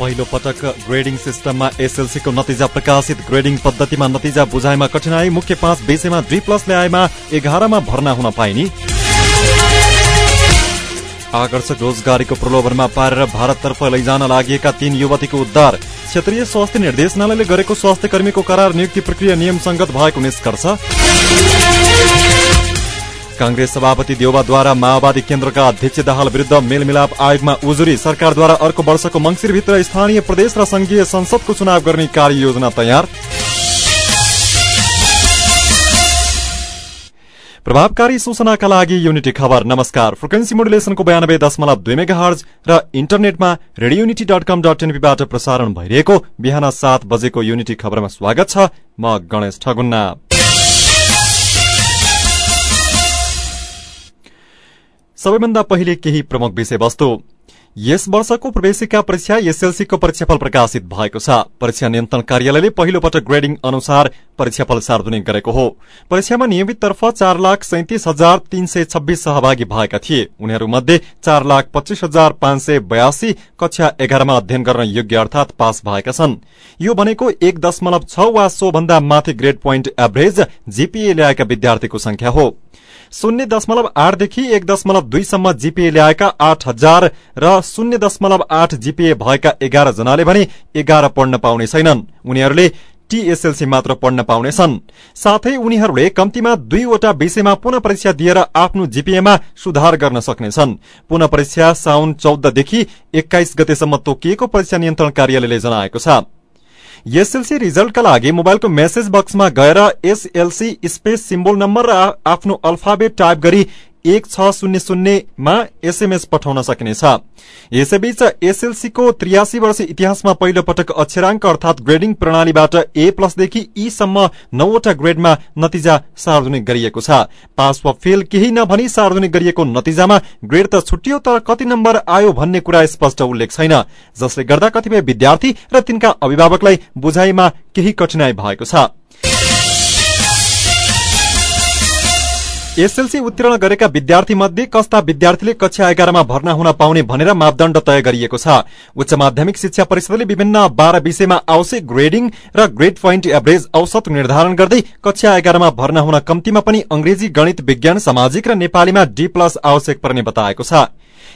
पहिलो पटक ग्रेडिङ सिस्टममा एसएलसीको नतिजा प्रकाशित ग्रेडिङ पद्धतिमा नतिजा बुझाइमा कठिनाई मुख्य पाँच विषयमा डी प्लस ल्याएमा एघारमा भर्ना हुन पाइने। आकर्षक रोजगारीको प्रलोभनमा पारेर भारततर्फ लैजान लागेका तीन युवतीको उद्धार। क्षेत्रीय स्वास्थ्य निर्देशनालयले गरेको स्वास्थ्य कर्मीको करार नियुक्ति प्रक्रिया नियम संगत भएको निष्कर्ष। कांग्रेस सभापति देउबाद्वारा माओवादी केन्द्रका अध्यक्ष दाहाल विरूद्ध मेलमिलाप आयोगमा उजुरी सरकारद्वारा अर्को वर्षको मंगिरभित्र स्थानीय प्रदेश र संघीय संसदको चुनाव गर्ने कार्ययोजना तयार प्रभावकारी सूचनाका लागि युनिटी खबर नमस्कार फ्रिक्वेन्सी मोडुलेसनको बयानब्बे दशमलव दुई मेगा हर्ज र इन्टरनेटमा radio unity dot com dot एनपीबाट प्रसारण भइरहेको बिहान सात बजेको युनिटी खबरमा स्वागत छ म गणेश ठगुन्ना सबैभन्दा पहिले केही प्रमुख विषयवस्तु। यस वर्षको प्रवेशिका परीक्षा एसएलसीको परीक्षाफल प्रकाशित भएको छ। परीक्षा नियन्त्रण कार्यालयले पहिलो पटक ग्रेडिङ अनुसार परीक्षाफल सार्वजनिक गरेको हो। परीक्षामा नियमित तर्फ चार लाख सैतिस हजार तीन सय छब्बीस सहभागी भएका थिए। उनीहरूमध्ये चार लाख पच्चीस हजार पाँच सय बयासी कक्षा एघारमा अध्ययन गर्न योग्य अर्थात पास भएका छन्। यो भनेको एक दशमलव छ वा सोभन्दा माथि ग्रेड पोइन्ट एभरेज जीपीए ल्याएका विद्यार्थीको संख्या हो। शून्य दशमलव आठदेखि एक दशमलव दुईसम्म जीपीए ल्याएका आठ हजार र शून्य दशमलव आठ जीपीए भएका एघार जनाले भने एघार पढ्न पाउने छैनन्। उनीहरूले टीएसएलसी मात्र पढ्न पाउनेछन् साथै उनीहरूले कम्तीमा दुईवटा विषयमा पुनः परीक्षा दिएर आफ्नो जीपीएमा सुधार गर्न सक्नेछन् पुनः परीक्षा साउन चौधदेखि एक्काइस गतेसम्म तोकिएको परीक्षा नियन्त्रण कार्यालयले जनाएको छ। एसएलसी रिजल्टका लागि मोबाइलको मेसेज बक्समा गएर एसएलसी स्पेस सिम्बोल नम्बर र आफ्नो अल्फाबेट टाइप गरी एक छ शून्य शून्यमा एसएमएस पठाउन सकिनेछ। यसैबीच एसएलसीको त्रियासी वर्ष इतिहासमा पहिलो पटक अक्षराङ्क अर्थात ग्रेडिङ प्रणालीबाट ए प्लसदेखि ईसम्म नौवटा ग्रेडमा नतिजा सार्वजनिक गरिएको छ। पास वा फेल केही नभनी सार्वजनिक गरिएको नतिजामा ग्रेड त छुट्टियो तर कति नम्बर आयो भन्ने कुरा स्पष्ट उल्लेख छैन। जसले गर्दा कतिपय विद्यार्थी र तिनका अभिभावकलाई बुझाइमा केही कठिनाई भएको छ। एसएलसी उत्तीर्ण गरेका विद्यार्थी मध्ये कस्ता विद्यार्थीले कक्षा एघारमा भर्ना हुन पाउने भनेर मापदण्ड तय गरिएको छ। उच्च माध्यमिक शिक्षा परिषदले विभिन्न बाह्र विषयमा आवश्यक ग्रेडिङ र ग्रेड पोइन्ट एभरेज औसत निर्धारण गर्दै कक्षा एघारमा भर्ना हुन कम्तीमा पनि अंग्रेजी गणित विज्ञान सामाजिक र नेपालीमा डी प्लस आवश्यक पर्ने बताएको छ।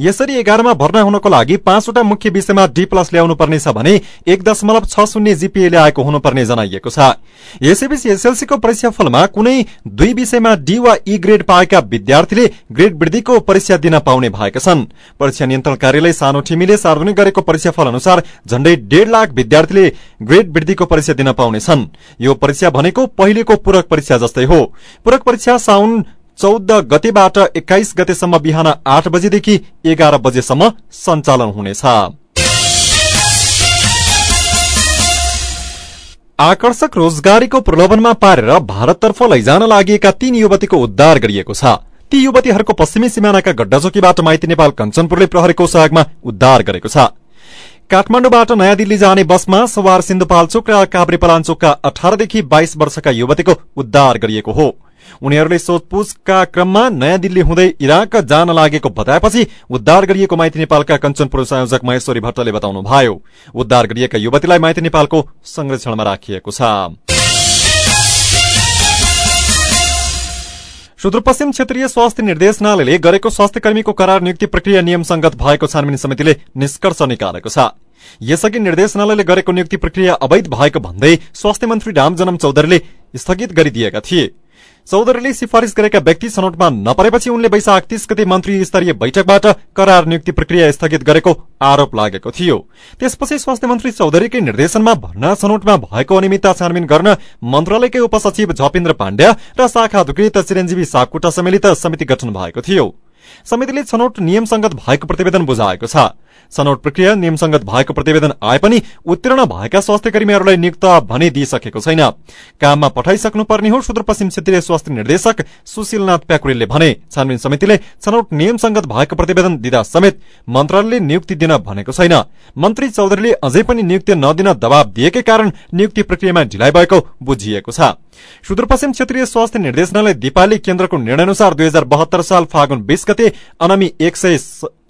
यसरी एघारमा भर्ना हुनको लागि पाँचवटा मुख्य विषयमा डी प्लस ल्याउनु पर्नेछ भने एक दशमलव छ शून्य जीपीए ल्याएको हुनुपर्ने जनाइएको छ। यसैबीच एसएलसीको परीक्षाफलमा कुनै दुई विषयमा डी वा ई ग्रेड पाएका विद्यार्थीले ग्रेड वृद्धिको परीक्षा दिन पाउने भएका छन्। परीक्षा नियन्त्रण कार्यालय सानो ठिमीले सार्वजनिक गरेको परीक्षाफल अनुसार झण्डै डेढ़ लाख विद्यार्थीले ग्रेड वृद्धिको परीक्षा दिन पाउनेछन् यो परीक्षा भनेको पहिलेको पूरक परीक्षा जस्तै हो। पूरक परीक्षा साउन चौध गतेबाट एक्काइस गतेसम्म बिहान आठ बजेदेखि एघार बजेसम्म सञ्चालन हुनेछ। आकर्षक रोजगारीको प्रलोभनमा पारेर भारततर्फ लैजान लागेका तीन युवतीको उद्धार गरिएको छ। ती युवतीहरूको पश्चिमी सिमानाका गड्डाचोकीबाट माइती नेपाल कञ्चनपुरले प्रहरीको सहयोगमा उद्धार गरेको छ। काठमाडौँबाट नयाँ दिल्ली जाने बसमा सवार सिन्धुपाल्चोक र काभ्रेपलाञ्चोकका अठारदेखि बाइस वर्षका युवतीको उद्धार गरिएको हो। उनीहरूले सोधपूछका क्रममा नयाँ दिल्ली हुँदै इराक जान लागेको बताएपछि उद्धार गरिएको माइती नेपालका कञ्चनपुर संयोजक महेश्वरी भट्टले बताउनुभयो। उद्धार गरिएका युवतीलाई माइती नेपालको संरक्षणमा राखिएको छ। सुदूरपश्चिम क्षेत्रीय स्वास्थ्य निर्देशनालयले गरेको स्वास्थ्य कर्मीको करार नियुक्ति प्रक्रिया नियम संगत भएको छानबिन समितिले निष्कर्ष निकालेको छ। यसअघि निर्देशनालयले गरेको नियुक्ति प्रक्रिया अवैध भएको भन्दै स्वास्थ्य मन्त्री रामजनम चौधरीले स्थगित गरिदिएका थिए। चौधरीले सिफारिश गरेका व्यक्ति छनौटमा नपरेपछि उनले वैशाख तीस गते मन्त्री स्तरीय बैठकबाट करार नियुक्ति प्रक्रिया स्थगित गरेको आरोप लागेको थियो। त्यसपछि स्वास्थ्य मन्त्री चौधरीकै निर्देशनमा भर्ना छनौटमा भएको अनियमितता छानबिन गर्न मन्त्रालयकै उपसचिव झपेन्द्र पाण्ड्या र शाखा अधिकृत चिरञ्जीवी सापकोटा सम्मिलित समिति गठन भएको थियो। समितिले छनौट नियम संगत भएको प्रतिवेदन बुझाएको छ। छनौट प्रक्रिया नियमसंगत भएको प्रतिवेदन आए पनि उत्तीर्ण भएका स्वास्थ्य कर्मीहरूलाई नियुक्त भने दिइसकेको छैन। काममा पठाइसक्नुपर्ने हो सुदूरपश्चिम क्षेत्रीय स्वास्थ्य निर्देशक सुशीलनाथ प्याकुरेलले भने। छानबिन समितिले छनौट नियमसंगत भएको प्रतिवेदन दिँदा समेत मन्त्रालयले नियुक्ति दिन भनेको छैन। मन्त्री चौधरीले अझै पनि नियुक्ति नदिन दबाव दिएकै कारण नियुक्ति प्रक्रियामा ढिलाइ भएको बुझिएको छ। सुदूरपश्चिम क्षेत्रीय स्वास्थ्य निर्देशनालय दिपाली केन्द्रको निर्णय अनुसार दुई साल फागुन बीस गते अनमी एक सय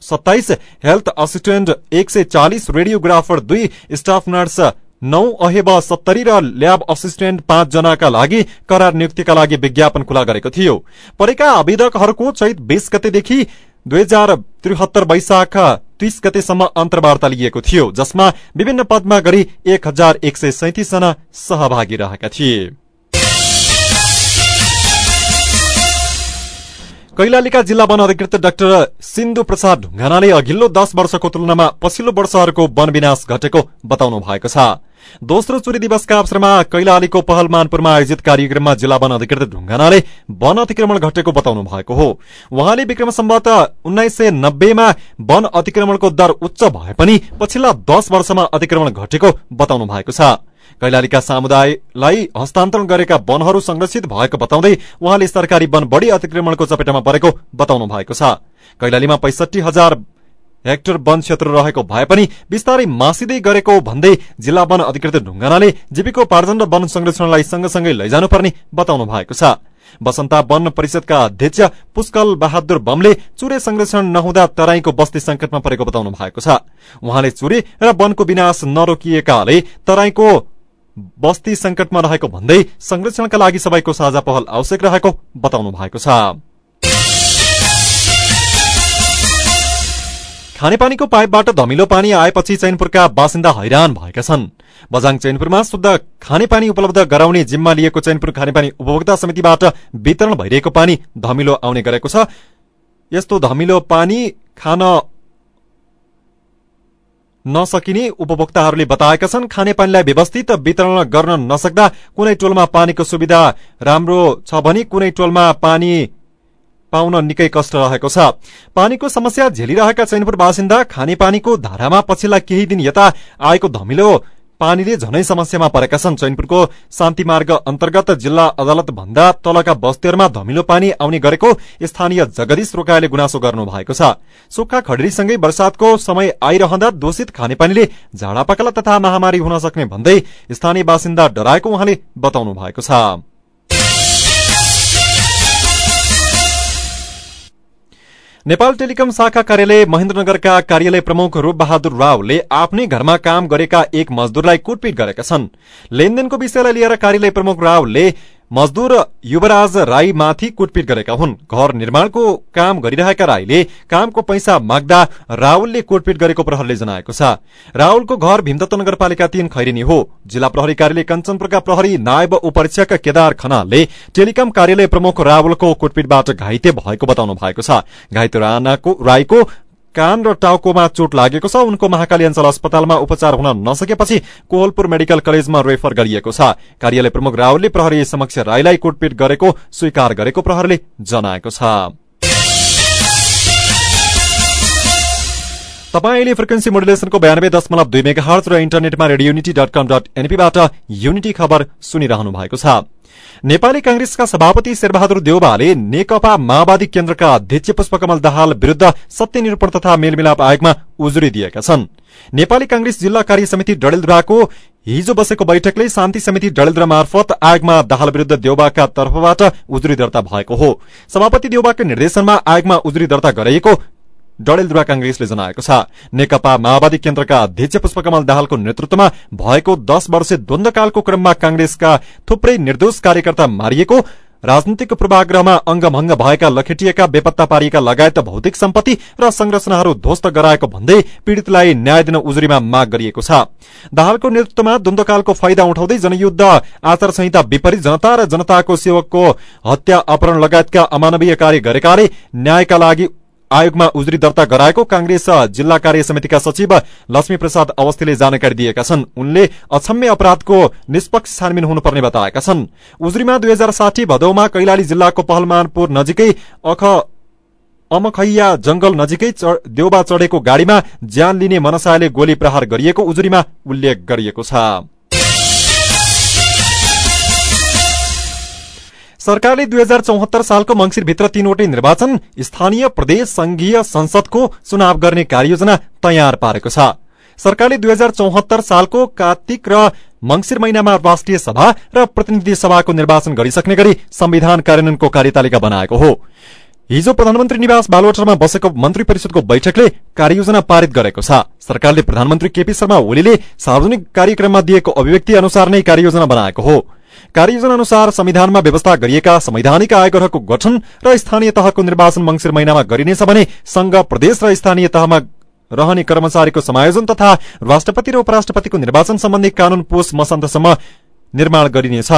सत्ताइस हेल्थ असिस्टेन्ट एक सय चालिस रेडियोग्राफर दुई स्टाफ नर्स नौ अहेब सत्तरी र ल्याब असिस्टेन्ट पाँच जनाका लागि करार नियुक्तिका लागि विज्ञापन खुला गरेको थियो। परेका आवेदकहरूको चैत बीस गतेदेखि दुई हजार त्रिहत्तर वैशाख तीस गतेसम्म अन्तर्वार्ता लिएको थियो जसमा विभिन्न पदमा गरी एक हजार एक सय सैतिस जना सहभागी रहेका थिए। कैलालीका जिल्ला वन अधिकृत डाक्टर सिन्धु प्रसाद ढुङ्गानाले अघिल्लो दश वर्षको तुलनामा पछिल्लो वर्षहरूको वन विनाश घटेको बताउनु भएको छ। दोस्रो चुरी दिवसका अवसरमा कैलालीको पहलमानपुरमा आयोजित कार्यक्रममा जिल्ला वन अधिकृत ढुङ्गानाले वन अतिक्रमण घटेको बताउनु भएको हो। उहाँले विक्रम सम्बत उन्नाइस सय नब्बेमा वन अतिक्रमणको दर उच्च भए पनि पछिल्ला दश वर्षमा अतिक्रमण घटेको बताउनु भएको छ। कैलालीका समुदायलाई हस्तान्तरण गरेका वनहरू संरक्षित भएको बताउँदै उहाँले सरकारी वन बढ़ी अतिक्रमणको चपेटामा परेको बताउनु भएको छ। कैलालीमा पैसठी हजार हेक्टर वन क्षेत्र रहेको भए पनि विस्तारै मासिँदै गरेको भन्दै जिल्ला वन अधिकृत ढुङ्गानाले जीविकोपार्जन र वन संरक्षणलाई सँगसँगै लैजानुपर्ने बताउनु भएको छ। बसन्ता वन परिषदका अध्यक्ष पुष्कल बहादुर बमले चुरे संरक्षण नहुँदा तराईको बस्ती संकटमा परेको बताउनु भएको छ। उहाँले चुरे र वनको विनाश नरोकिएकाले तराईको बस्ती संकटमा रहेको भन्दै संरक्षणका लागि सबैको साझा पहल आवश्यक रहेको बताउनु भएको छ। खानेपानीको पाइपबाट धमिलो पानी आएपछि चैनपुरका बासिन्दा हैरान भएका छन्। बजाङ चैनपुरमा शुद्ध खानेपानी उपलब्ध गराउने जिम्मा लिएको चैनपुर खानेपानी उपभोक्ता समितिबाट वितरण भइरहेको पानी धमिलो आउने गरेको छ। यस्तो धमिलो पानी खान नसकिने उपभोक्ताहरूले बताएका छन् खानेपानीलाई व्यवस्थित वितरण गर्न नसक्दा कुनै टोलमा पानीको सुविधा राम्रो छ भने कुनै टोलमा पानी पाउन निकै कष्ट रहेको छ। पानीको समस्या झेलिरहेका चैनपुर बासिन्दा खानेपानीको धारामा पछिल्ला केही दिन यता आएको धमिलो पानीले झनै समस्यामा परेका छन्। चैनपुरको शान्ति मार्ग अन्तर्गत जिल्ला अदालत भन्दा तलका बस्तीहरूमा धमिलो पानी आउने गरेको स्थानीय जगदीश रोकाले गुनासो गर्नु भएको छ। सुक्खा खडेरीसँगै वर्षातको समय आइरहँदा दूषित खानेपानीले झाडापकला तथा महामारी हुन सक्ने भन्दै स्थानीय बासिन्दा डराएको उहाँले बताउनु भएको छ। नेपाल टेलिकम शाखा कार्यालय महेन्द्रनगरका कार्यालय प्रमुख रूप बहादुर रावले आफ्नै घरमा काम गरेका एक मजदूरलाई कुटपिट गरेका छन्। लेनदेनको विषयलाई लिएर कार्यालय प्रमुख रावले मजदूर युवराज राई माथि कुटपिट गरेका हुन्। घर निर्माणको काम गरिरहेका राईले कामको पैसा माग्दा राहुलले कुटपिट गरेको प्रहरले जनाएको छ। राहुलको घर भीमदत्त नगरपालिका तीन खैरिनी हो। जिल्ला प्रहरी कार्यालय कञ्चनपुरका प्रहरी नायब उपरीक्षक केदार खनालले टेलिकम कार्यालय प्रमुख राहुलको कुटपिटबाट घाइते भएको बताउनु भएको छ। घाइते राईको कान र टाउकोमा चोट लागेको छ। उनको महाकाली अञ्चल अस्पतालमा उपचार हुन नसकेपछि कोहलपुर मेडिकल कलेजमा रेफर गरिएको छ। कार्यालय प्रमुख रावलले प्रहरी समक्ष राईलाई कुटपिट गरेको स्वीकार गरेको प्रहरले जनाएको छ। तपाईँले फ्रिक्वेन्सी मोडुलेसनको बयानब्बे दशमलव दुई मेगा हर्च र इन्टरनेटमा radio unity dot com dot एनपीबाट unity खबर सुनिरहनु भएको छ। नेपाली कांग्रेसका सभापति शेरबहादुर देउबाले नेकपा माओवादी केन्द्रका अध्यक्ष पुष्पकमल दाहाल विरूद्ध सत्यनिरूपण तथा मेलमिलाप आयोगमा उजुरी दिएका छन्। नेपाली कांग्रेस जिल्ला कार्य समिति डडेलधुराको हिजो बसेको बैठकले शान्ति समिति डडेलधुरा मार्फत आयोगमा दाहाल विरूद्ध देउबाका तर्फबाट उजुरी दर्ता भएको हो। सभापति देउबाको निर्देशनमा आयोगमा उजुरी दर्ता गरिएको डडेलधुरा कांग्रेसले जनाएको छ। नेकपा माओवादी केन्द्रका अध्यक्ष पुष्पकमल दाहालको नेतृत्वमा भएको दश वर्षे द्वन्दकालको क्रममा कांग्रेसका थुप्रै निर्दोष कार्यकर्ता मारिएको राजनीतिक पूर्वाग्रहमा अंगभंग भएका लखेटिएका बेपत्ता पारिएका लगायत भौतिक सम्पत्ति र संरचनाहरू ध्वस्त गराएको भन्दै पीड़ितलाई न्याय दिन उजुरीमा माग गरिएको छ। दाहालको नेतृत्वमा द्वन्दकालको फाइदा उठाउँदै जनयुद्ध आचार संहिता विपरीत जनता र जनताको सेवकको हत्या अपहरण लगायतका अमानवीय कार्य गरेकाले न्यायका लागि आयोगमा उजुरी दर्ता गराएको कांग्रेस जिल्ला कार्य समितिका सचिव लक्ष्मी प्रसाद अवस्थीले जानकारी दिएका छन्। उनले अक्षम्य अपराधको निष्पक्ष छानबिन हुनुपर्ने बताएका छन्। उजुरीमा दुई हजार साठी भदौमा कैलाली जिल्लाको पहलमानपुर नजिकै अख अमखैया जंगल नजिकै देउबा चढेको गाड़ीमा ज्यान लिने मनसायले गोली प्रहार गरिएको उजुरीमा उल्लेख गरिएको छ। सरकारले दुई हजार चौहत्तर सालको मंगिरभित्र तीनवटै निर्वाचन स्थानीय प्रदेश संघीय संसदको चुनाव गर्ने कार्ययोजना तयार पारेको छ। सरकारले दुई हजार चौहत्तर सालको कार्तिक र मंगिर महिनामा राष्ट्रिय सभा र प्रतिनिधि सभाको निर्वाचन गरिसक्ने गरी संविधान कार्यान्वयनको कार्यतालिका बनाएको हो। हिजो प्रधानमन्त्री निवास बालुवाटारमा बसेको मन्त्री परिषदको बैठकले कार्ययोजना पारित गरेको छ। सरकारले प्रधानमन्त्री केपी शर्मा ओलीले सार्वजनिक कार्यक्रममा दिएको अभिव्यक्ति अनुसार नै कार्ययोजना बनाएको हो। कार्ययोजना अनुसार संविधानमा व्यवस्था गरिएका संवैधानिक आयोगहरूको गठन र स्थानीय तहको निर्वाचन मंगिर महिनामा गरिनेछ भने संघ प्रदेश र स्थानीय तहमा रहने कर्मचारीको समायोजन तथा राष्ट्रपति र उपराष्ट्रपतिको निर्वाचन सम्बन्धी कानून पोष मसान्तसम्म निर्माण गरिनेछ।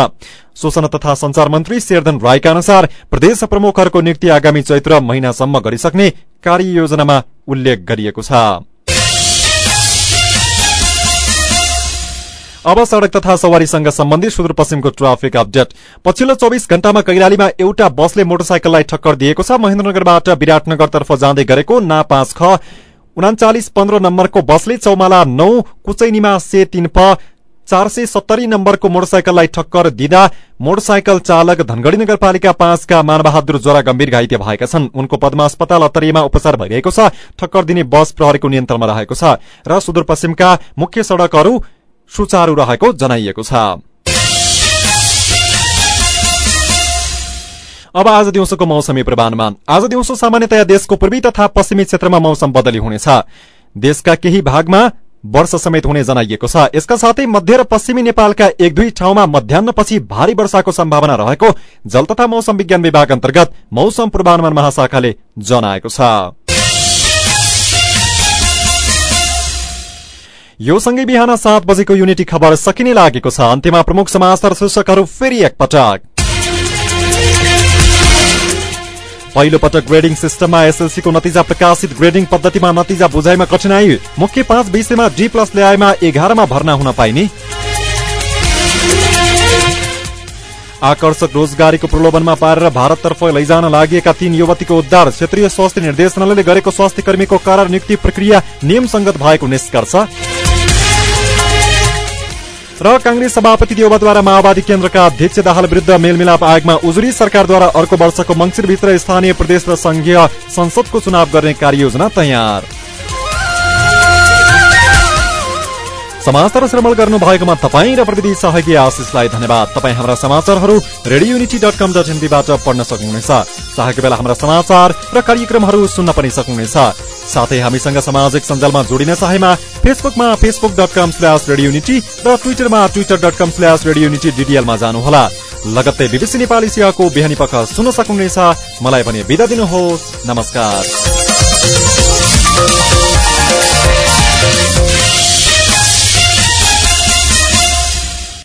सूचना तथा संचार मन्त्री शेरधन राईका अनुसार प्रदेश प्रमुखहरूको नियुक्ति आगामी चैत्र महिनासम्म गरिसक्ने कार्ययोजनामा उल्लेख गरिएको छ। अब सड़क तथा सवारीसँग सम्बन्धित सुदूरपश्चिमको ट्राफिक अपडेट। पछिल्लो चौविस घण्टामा कैलालीमा एउटा बसले मोटरसाइकललाई ठक्कर दिएको छ। महेन्द्रनगरबाट विराटनगरतर्फ जाँदै गरेको ना पाँच ख उनाचालिस पन्ध्र नम्बरको बसले चौमाला नौ कुचैनीमा से तीन प चार सय सत्तरी नम्बरको मोटरसाइकललाई ठक्कर दिँदा मोटरसाइकल चालक धनगढ़ी नगरपालिका पाँचका मानबहादुर ज्वरा गम्भीर घाइते भएका छन्। उनको पद्मा अस्पताल अत्तरीमा उपचार भइरहेको छ। ठक्कर दिने बस प्रहरीको नियन्त्रणमा रहेको छ। र सुदूरपश्चिमका मुख्य सड़कहरू सुचारू रहेको जनाइएको छ। अब आज दिउँसोको मौसमी पूर्वानुमान। आज दिउँसो सामान्यतया देशको पूर्वी तथा पश्चिमी क्षेत्रमा मौसम बदली हुनेछ। देशका केही भागमा वर्षा समेत हुने जनाइएको छ। यसका साथै मध्य र पश्चिमी नेपालका एक दुई ठाउँमा मध्याहपछि भारी वर्षाको सम्भावना रहेको जल तथा मौसम विज्ञान विभाग अन्तर्गत मौसम पूर्वानुमान महाशाखाले जनाएको छ। यो सँगै बिहान सात बजेको युनिटी खबर सकिने लागेको छ। अन्त्यमा प्रमुख समाचार शीर्षकहरू फेरि एकपटक। पहिलो पटक ग्रेडिङ सिस्टममा एसएलसीको नतिजा प्रकाशित। ग्रेडिङ पद्धतिमा नतिजा बुझाइमा कठिनाई। मुख्य पाँच विषयमा डी प्लस ल्याएमा एघारमा भर्ना हुन पाइने। आकर्षक रोजगारीको प्रलोभनमा पारेर भारततर्फ लैजान लागेका तीन युवतीको उद्धार। क्षेत्रीय स्वास्थ्य निर्देशनालयले गरेको स्वास्थ्य कर्मीको करार नियुक्ति प्रक्रिया नियमसंगत भएको निष्कर्ष। र कांग्रेस सभापति देउबाद्वारा माओवादी केन्द्रका अध्यक्ष दाहाल विरूद्ध मेलमिलाप आयोगमा उजुरी सरकारद्वारा अर्को वर्षको मंगिरभित्र स्थानीय प्रदेश र संघीय संसदको चुनाव गर्ने कार्ययोजना तयार। समाचार श्रमण गर्नु भएकोमा तपाईँ र प्रविधि सहयोगी आशिषलाई धन्यवाद। तपाईँ हाम्रा समाचारहरू radio unity dot com dot हिन्दीबाट पढ्न सक्नुहुनेछ। चाहेको बेला हाम्रा समाचार र कार्यक्रमहरू सुन्न पनि सक्नुहुनेछ। साथै हामीसँग सामाजिक सञ्जालमा जोडिन चाहेमा फेसबुकमा Facebook dot com slash radio unity र ट्विटरमा Twitter dot com slash radio unity डिडिएलमा जानुहोला। लगत्तै बिबिसी नेपाली सेवाको बिहानी पख सुन्न सक्नुहुनेछ। मलाई पनि बिदा दिनुहोस्। नमस्कार।